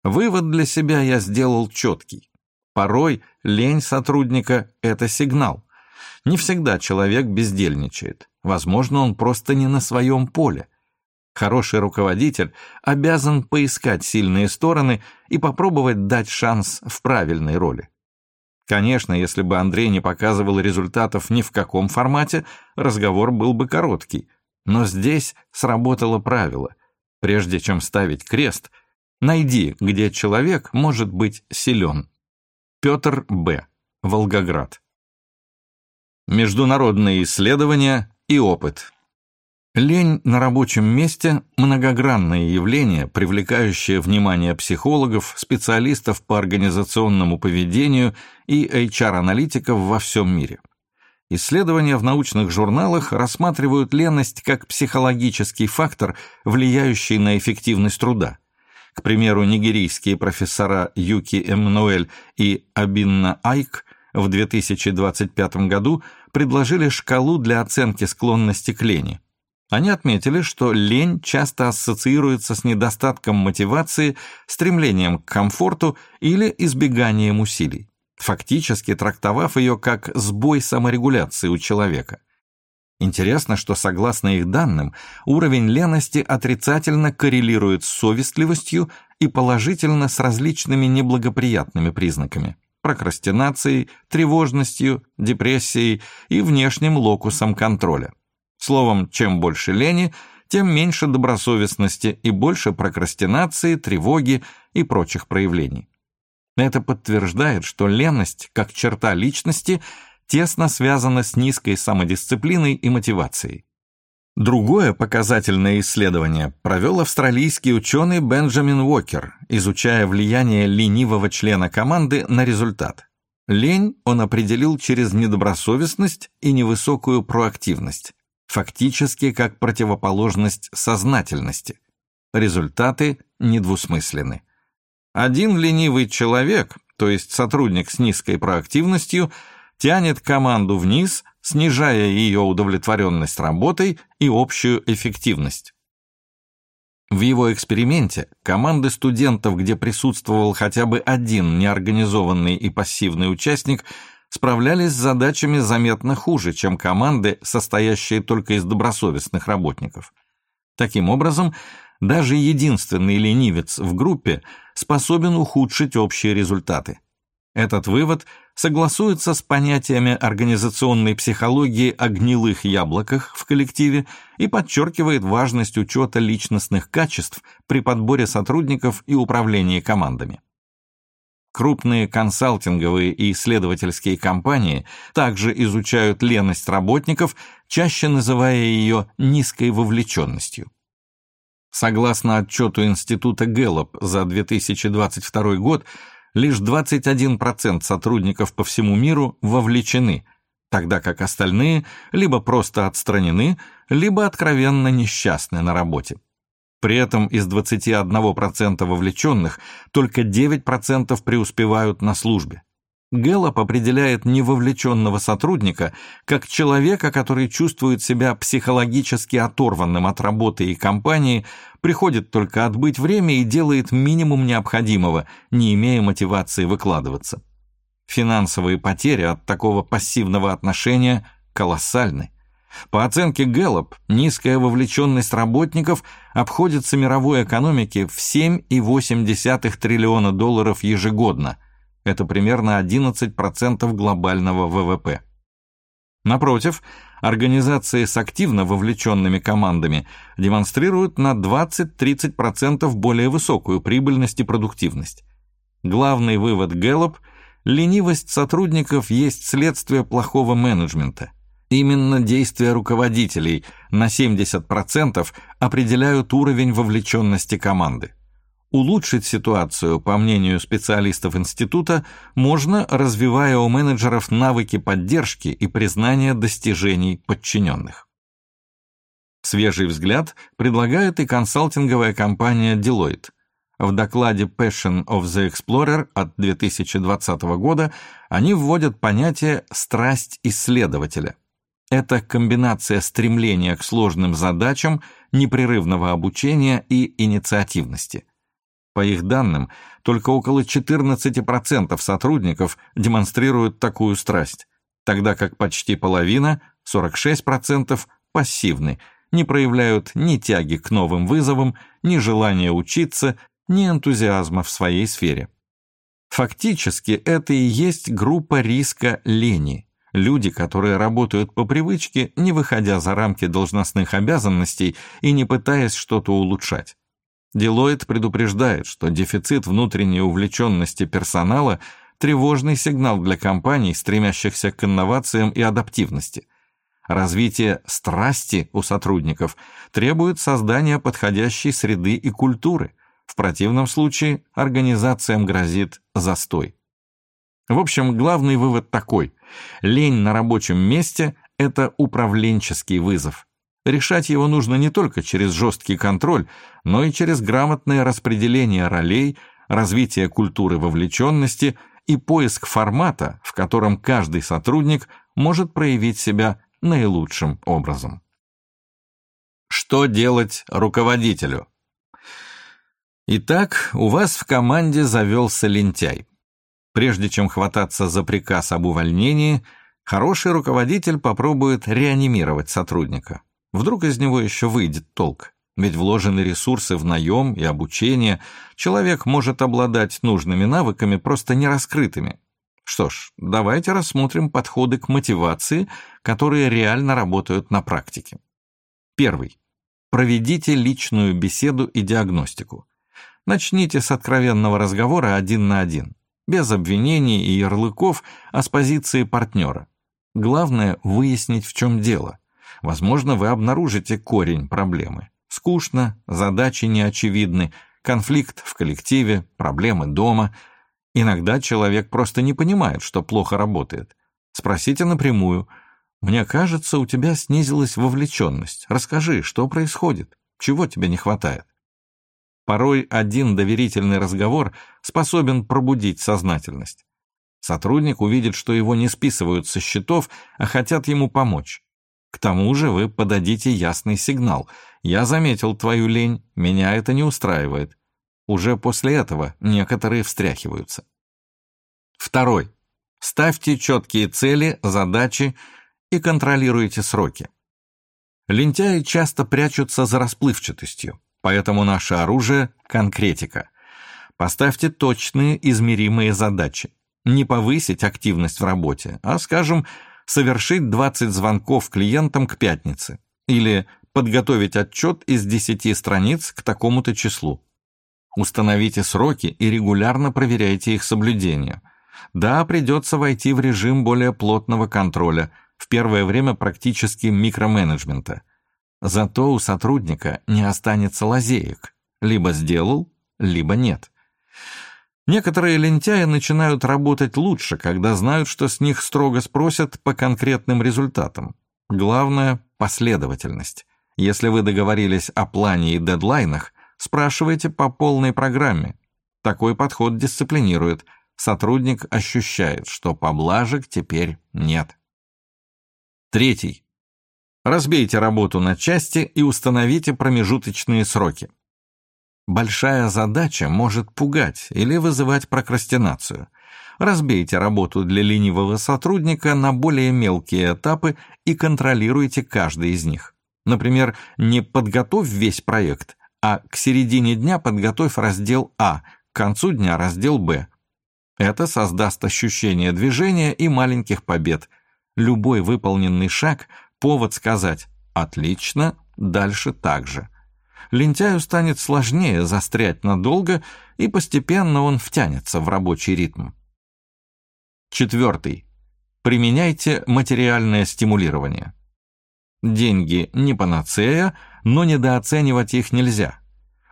Вывод для себя я сделал четкий. Порой лень сотрудника – это сигнал. Не всегда человек бездельничает. Возможно, он просто не на своем поле. Хороший руководитель обязан поискать сильные стороны и попробовать дать шанс в правильной роли. Конечно, если бы Андрей не показывал результатов ни в каком формате, разговор был бы короткий. Но здесь сработало правило. Прежде чем ставить крест, найди, где человек может быть силен. Петр Б. Волгоград. Международные исследования и опыт. Лень на рабочем месте – многогранное явление, привлекающее внимание психологов, специалистов по организационному поведению и HR-аналитиков во всем мире. Исследования в научных журналах рассматривают леность как психологический фактор, влияющий на эффективность труда. К примеру, нигерийские профессора Юки Эммануэль и Абинна Айк в 2025 году предложили шкалу для оценки склонности к лени – они отметили, что лень часто ассоциируется с недостатком мотивации, стремлением к комфорту или избеганием усилий, фактически трактовав ее как сбой саморегуляции у человека. Интересно, что согласно их данным, уровень лености отрицательно коррелирует с совестливостью и положительно с различными неблагоприятными признаками – прокрастинацией, тревожностью, депрессией и внешним локусом контроля. Словом, чем больше лени, тем меньше добросовестности и больше прокрастинации, тревоги и прочих проявлений. Это подтверждает, что леность, как черта личности, тесно связана с низкой самодисциплиной и мотивацией. Другое показательное исследование провел австралийский ученый Бенджамин Уокер, изучая влияние ленивого члена команды на результат. Лень он определил через недобросовестность и невысокую проактивность фактически как противоположность сознательности. Результаты недвусмысленны. Один ленивый человек, то есть сотрудник с низкой проактивностью, тянет команду вниз, снижая ее удовлетворенность работой и общую эффективность. В его эксперименте команды студентов, где присутствовал хотя бы один неорганизованный и пассивный участник, справлялись с задачами заметно хуже, чем команды, состоящие только из добросовестных работников. Таким образом, даже единственный ленивец в группе способен ухудшить общие результаты. Этот вывод согласуется с понятиями организационной психологии о гнилых яблоках в коллективе и подчеркивает важность учета личностных качеств при подборе сотрудников и управлении командами. Крупные консалтинговые и исследовательские компании также изучают леность работников, чаще называя ее низкой вовлеченностью. Согласно отчету Института Гэллоп за 2022 год, лишь 21% сотрудников по всему миру вовлечены, тогда как остальные либо просто отстранены, либо откровенно несчастны на работе. При этом из 21% вовлеченных только 9% преуспевают на службе. Гэллоп определяет невовлеченного сотрудника как человека, который чувствует себя психологически оторванным от работы и компании, приходит только отбыть время и делает минимум необходимого, не имея мотивации выкладываться. Финансовые потери от такого пассивного отношения колоссальны. По оценке Gallup, низкая вовлеченность работников обходится мировой экономике в 7,8 триллиона долларов ежегодно. Это примерно 11% глобального ВВП. Напротив, организации с активно вовлеченными командами демонстрируют на 20-30% более высокую прибыльность и продуктивность. Главный вывод Gallup – ленивость сотрудников есть следствие плохого менеджмента – Именно действия руководителей на 70% определяют уровень вовлеченности команды. Улучшить ситуацию, по мнению специалистов института, можно, развивая у менеджеров навыки поддержки и признания достижений подчиненных. Свежий взгляд предлагает и консалтинговая компания Deloitte. В докладе Passion of the Explorer от 2020 года они вводят понятие «страсть исследователя». Это комбинация стремления к сложным задачам, непрерывного обучения и инициативности. По их данным, только около 14% сотрудников демонстрируют такую страсть, тогда как почти половина, 46%, пассивны, не проявляют ни тяги к новым вызовам, ни желания учиться, ни энтузиазма в своей сфере. Фактически это и есть группа риска лени. Люди, которые работают по привычке, не выходя за рамки должностных обязанностей и не пытаясь что-то улучшать. Делойт предупреждает, что дефицит внутренней увлеченности персонала – тревожный сигнал для компаний, стремящихся к инновациям и адаптивности. Развитие страсти у сотрудников требует создания подходящей среды и культуры. В противном случае организациям грозит застой. В общем, главный вывод такой. Лень на рабочем месте – это управленческий вызов. Решать его нужно не только через жесткий контроль, но и через грамотное распределение ролей, развитие культуры вовлеченности и поиск формата, в котором каждый сотрудник может проявить себя наилучшим образом. Что делать руководителю? Итак, у вас в команде завелся лентяй. Прежде чем хвататься за приказ об увольнении, хороший руководитель попробует реанимировать сотрудника. Вдруг из него еще выйдет толк. Ведь вложены ресурсы в наем и обучение, человек может обладать нужными навыками, просто не раскрытыми. Что ж, давайте рассмотрим подходы к мотивации, которые реально работают на практике. Первый. Проведите личную беседу и диагностику. Начните с откровенного разговора один на один, без обвинений и ярлыков, а с позиции партнера. Главное – выяснить, в чем дело. Возможно, вы обнаружите корень проблемы. Скучно, задачи неочевидны, конфликт в коллективе, проблемы дома. Иногда человек просто не понимает, что плохо работает. Спросите напрямую. «Мне кажется, у тебя снизилась вовлеченность. Расскажи, что происходит? Чего тебе не хватает?» Порой один доверительный разговор способен пробудить сознательность. Сотрудник увидит, что его не списывают со счетов, а хотят ему помочь. К тому же вы подадите ясный сигнал. Я заметил твою лень, меня это не устраивает. Уже после этого некоторые встряхиваются. Второй. Ставьте четкие цели, задачи и контролируйте сроки. Лентяи часто прячутся за расплывчатостью, поэтому наше оружие – конкретика. Поставьте точные, измеримые задачи. Не повысить активность в работе, а, скажем, совершить 20 звонков клиентам к пятнице или подготовить отчет из 10 страниц к такому-то числу. Установите сроки и регулярно проверяйте их соблюдение. Да, придется войти в режим более плотного контроля, в первое время практически микроменеджмента. Зато у сотрудника не останется лазеек. Либо сделал, либо нет. Некоторые лентяи начинают работать лучше, когда знают, что с них строго спросят по конкретным результатам. Главное – последовательность. Если вы договорились о плане и дедлайнах, спрашивайте по полной программе. Такой подход дисциплинирует. Сотрудник ощущает, что поблажек теперь нет. Третий. Разбейте работу на части и установите промежуточные сроки. Большая задача может пугать или вызывать прокрастинацию. Разбейте работу для ленивого сотрудника на более мелкие этапы и контролируйте каждый из них. Например, не подготовь весь проект, а к середине дня подготовь раздел А, к концу дня раздел Б. Это создаст ощущение движения и маленьких побед. Любой выполненный шаг – повод сказать «Отлично, дальше так же» лентяю станет сложнее застрять надолго, и постепенно он втянется в рабочий ритм. Четвертый. Применяйте материальное стимулирование. Деньги не панацея, но недооценивать их нельзя.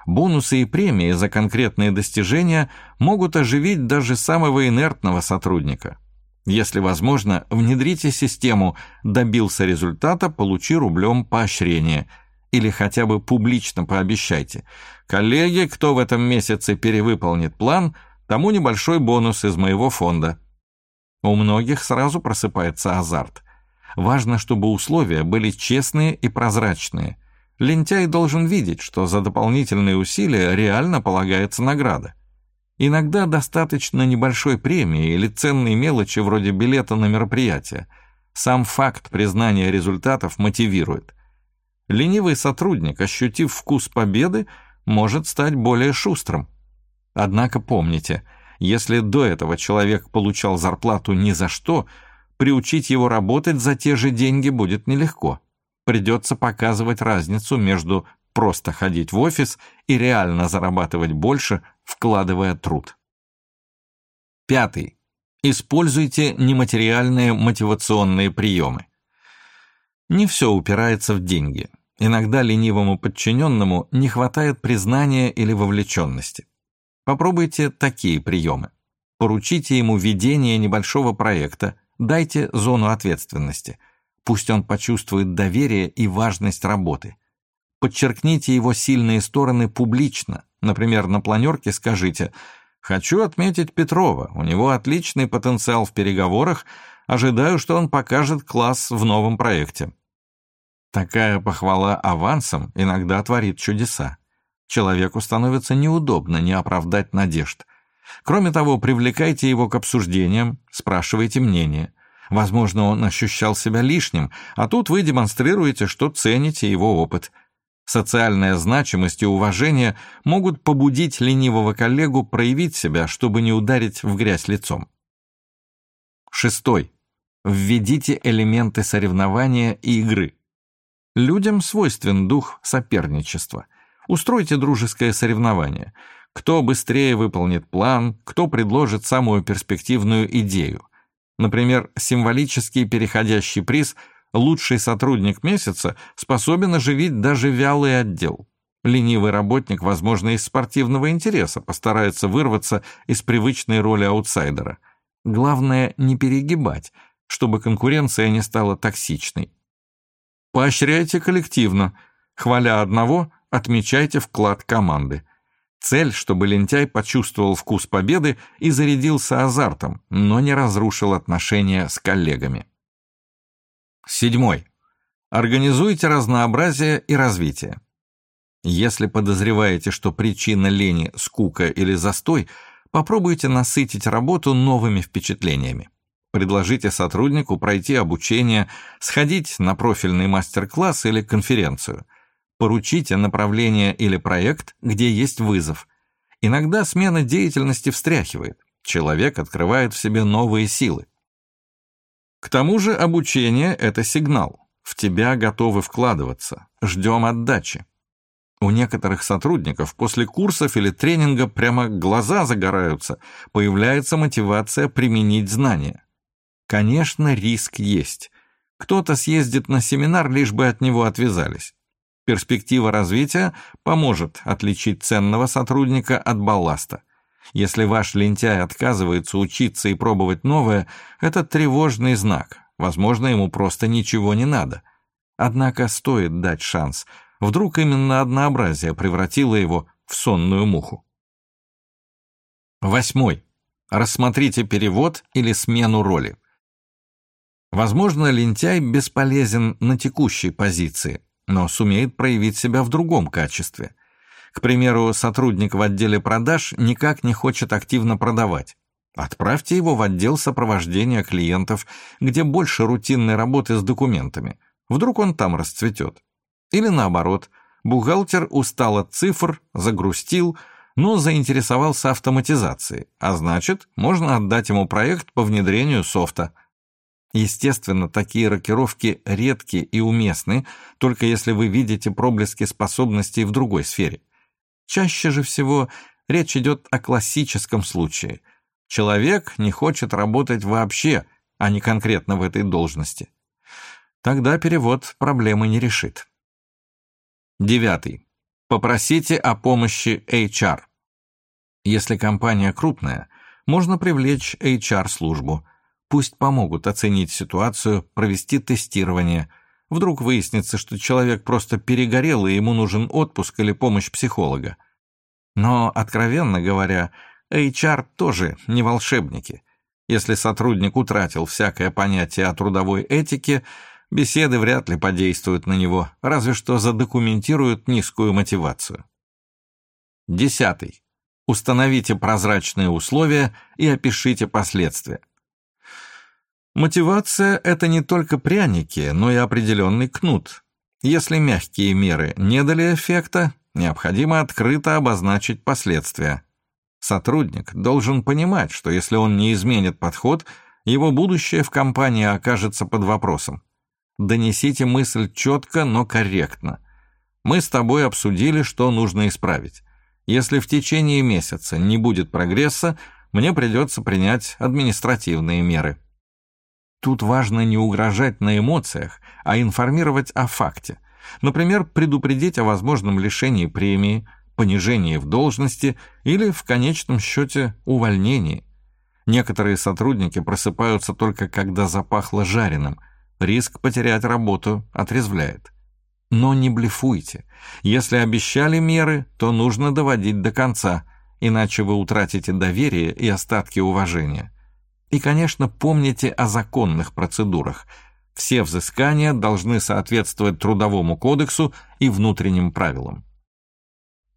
Бонусы и премии за конкретные достижения могут оживить даже самого инертного сотрудника. Если возможно, внедрите систему «добился результата, получи рублем поощрение» Или хотя бы публично пообещайте. Коллеги, кто в этом месяце перевыполнит план, тому небольшой бонус из моего фонда. У многих сразу просыпается азарт. Важно, чтобы условия были честные и прозрачные. Лентяй должен видеть, что за дополнительные усилия реально полагается награда. Иногда достаточно небольшой премии или ценной мелочи вроде билета на мероприятие. Сам факт признания результатов мотивирует. Ленивый сотрудник, ощутив вкус победы, может стать более шустрым. Однако помните, если до этого человек получал зарплату ни за что, приучить его работать за те же деньги будет нелегко. Придется показывать разницу между просто ходить в офис и реально зарабатывать больше, вкладывая труд. Пятый. Используйте нематериальные мотивационные приемы. Не все упирается в деньги. Иногда ленивому подчиненному не хватает признания или вовлеченности. Попробуйте такие приемы. Поручите ему ведение небольшого проекта, дайте зону ответственности. Пусть он почувствует доверие и важность работы. Подчеркните его сильные стороны публично. Например, на планерке скажите «Хочу отметить Петрова, у него отличный потенциал в переговорах, ожидаю, что он покажет класс в новом проекте». Такая похвала авансом иногда творит чудеса. Человеку становится неудобно не оправдать надежд. Кроме того, привлекайте его к обсуждениям, спрашивайте мнение. Возможно, он ощущал себя лишним, а тут вы демонстрируете, что цените его опыт. Социальная значимость и уважение могут побудить ленивого коллегу проявить себя, чтобы не ударить в грязь лицом. Шестой. Введите элементы соревнования и игры. Людям свойствен дух соперничества. Устройте дружеское соревнование. Кто быстрее выполнит план, кто предложит самую перспективную идею. Например, символический переходящий приз «Лучший сотрудник месяца» способен оживить даже вялый отдел. Ленивый работник, возможно, из спортивного интереса постарается вырваться из привычной роли аутсайдера. Главное не перегибать, чтобы конкуренция не стала токсичной. Поощряйте коллективно. Хваля одного, отмечайте вклад команды. Цель, чтобы лентяй почувствовал вкус победы и зарядился азартом, но не разрушил отношения с коллегами. Седьмой. Организуйте разнообразие и развитие. Если подозреваете, что причина лени – скука или застой, попробуйте насытить работу новыми впечатлениями. Предложите сотруднику пройти обучение, сходить на профильный мастер-класс или конференцию. Поручите направление или проект, где есть вызов. Иногда смена деятельности встряхивает. Человек открывает в себе новые силы. К тому же обучение – это сигнал. В тебя готовы вкладываться. Ждем отдачи. У некоторых сотрудников после курсов или тренинга прямо глаза загораются, появляется мотивация применить знания. Конечно, риск есть. Кто-то съездит на семинар, лишь бы от него отвязались. Перспектива развития поможет отличить ценного сотрудника от балласта. Если ваш лентяй отказывается учиться и пробовать новое, это тревожный знак. Возможно, ему просто ничего не надо. Однако стоит дать шанс. Вдруг именно однообразие превратило его в сонную муху. Восьмой. Рассмотрите перевод или смену роли. Возможно, лентяй бесполезен на текущей позиции, но сумеет проявить себя в другом качестве. К примеру, сотрудник в отделе продаж никак не хочет активно продавать. Отправьте его в отдел сопровождения клиентов, где больше рутинной работы с документами. Вдруг он там расцветет. Или наоборот, бухгалтер устал от цифр, загрустил, но заинтересовался автоматизацией, а значит, можно отдать ему проект по внедрению софта – Естественно, такие рокировки редки и уместны, только если вы видите проблески способностей в другой сфере. Чаще же всего речь идет о классическом случае. Человек не хочет работать вообще, а не конкретно в этой должности. Тогда перевод проблемы не решит. Девятый. Попросите о помощи HR. Если компания крупная, можно привлечь HR-службу – Пусть помогут оценить ситуацию, провести тестирование. Вдруг выяснится, что человек просто перегорел, и ему нужен отпуск или помощь психолога. Но, откровенно говоря, HR тоже не волшебники. Если сотрудник утратил всякое понятие о трудовой этике, беседы вряд ли подействуют на него, разве что задокументируют низкую мотивацию. Десятый. Установите прозрачные условия и опишите последствия. Мотивация – это не только пряники, но и определенный кнут. Если мягкие меры не дали эффекта, необходимо открыто обозначить последствия. Сотрудник должен понимать, что если он не изменит подход, его будущее в компании окажется под вопросом. Донесите мысль четко, но корректно. Мы с тобой обсудили, что нужно исправить. Если в течение месяца не будет прогресса, мне придется принять административные меры. Тут важно не угрожать на эмоциях, а информировать о факте. Например, предупредить о возможном лишении премии, понижении в должности или, в конечном счете, увольнении. Некоторые сотрудники просыпаются только когда запахло жареным. Риск потерять работу отрезвляет. Но не блефуйте. Если обещали меры, то нужно доводить до конца, иначе вы утратите доверие и остатки уважения. И, конечно, помните о законных процедурах. Все взыскания должны соответствовать Трудовому кодексу и внутренним правилам.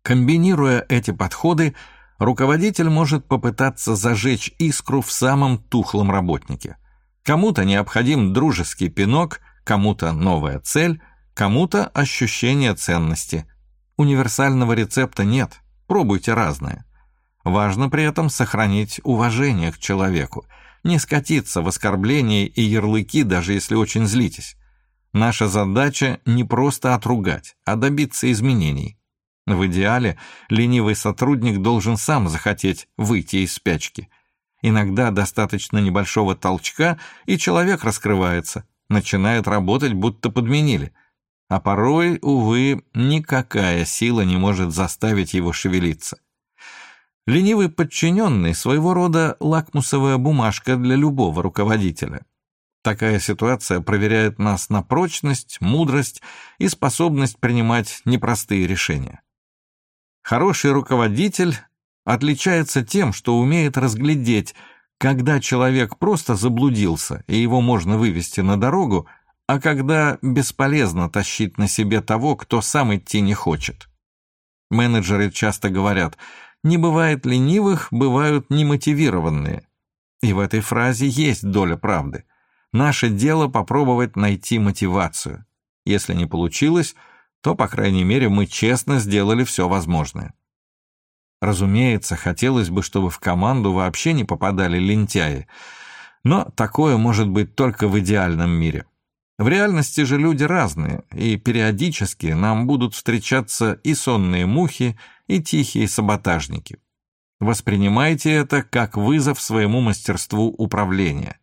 Комбинируя эти подходы, руководитель может попытаться зажечь искру в самом тухлом работнике. Кому-то необходим дружеский пинок, кому-то новая цель, кому-то ощущение ценности. Универсального рецепта нет, пробуйте разное. Важно при этом сохранить уважение к человеку, не скатиться в оскорбления и ярлыки, даже если очень злитесь. Наша задача не просто отругать, а добиться изменений. В идеале ленивый сотрудник должен сам захотеть выйти из спячки. Иногда достаточно небольшого толчка, и человек раскрывается, начинает работать, будто подменили. А порой, увы, никакая сила не может заставить его шевелиться. Ленивый подчиненный – своего рода лакмусовая бумажка для любого руководителя. Такая ситуация проверяет нас на прочность, мудрость и способность принимать непростые решения. Хороший руководитель отличается тем, что умеет разглядеть, когда человек просто заблудился, и его можно вывести на дорогу, а когда бесполезно тащить на себе того, кто сам идти не хочет. Менеджеры часто говорят – не бывает ленивых, бывают немотивированные. И в этой фразе есть доля правды. Наше дело попробовать найти мотивацию. Если не получилось, то, по крайней мере, мы честно сделали все возможное. Разумеется, хотелось бы, чтобы в команду вообще не попадали лентяи, но такое может быть только в идеальном мире. В реальности же люди разные, и периодически нам будут встречаться и сонные мухи, и тихие саботажники. Воспринимайте это как вызов своему мастерству управления.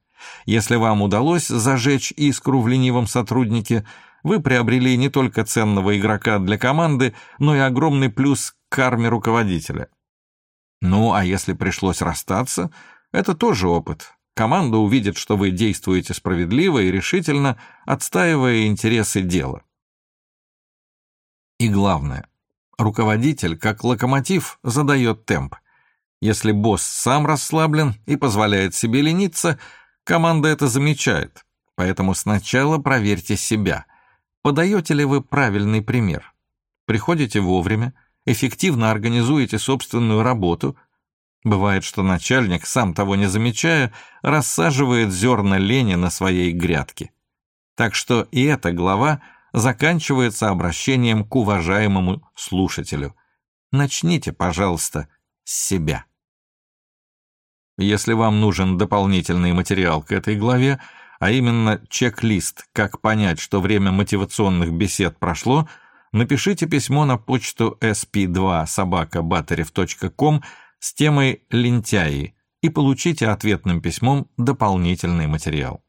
Если вам удалось зажечь искру в ленивом сотруднике, вы приобрели не только ценного игрока для команды, но и огромный плюс к карме руководителя. Ну, а если пришлось расстаться, это тоже опыт, Команда увидит, что вы действуете справедливо и решительно, отстаивая интересы дела. И главное, руководитель, как локомотив, задает темп. Если босс сам расслаблен и позволяет себе лениться, команда это замечает. Поэтому сначала проверьте себя. Подаете ли вы правильный пример? Приходите вовремя, эффективно организуете собственную работу – Бывает, что начальник, сам того не замечая, рассаживает зерна лени на своей грядке. Так что и эта глава заканчивается обращением к уважаемому слушателю. Начните, пожалуйста, с себя. Если вам нужен дополнительный материал к этой главе, а именно чек-лист «Как понять, что время мотивационных бесед прошло», напишите письмо на почту sp2 собака.батарев.ком с темой «Лентяи» и получите ответным письмом дополнительный материал.